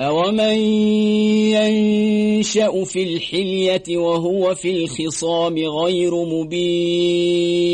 أومن ينشأ في الحلية وهو في الخصام غير مبين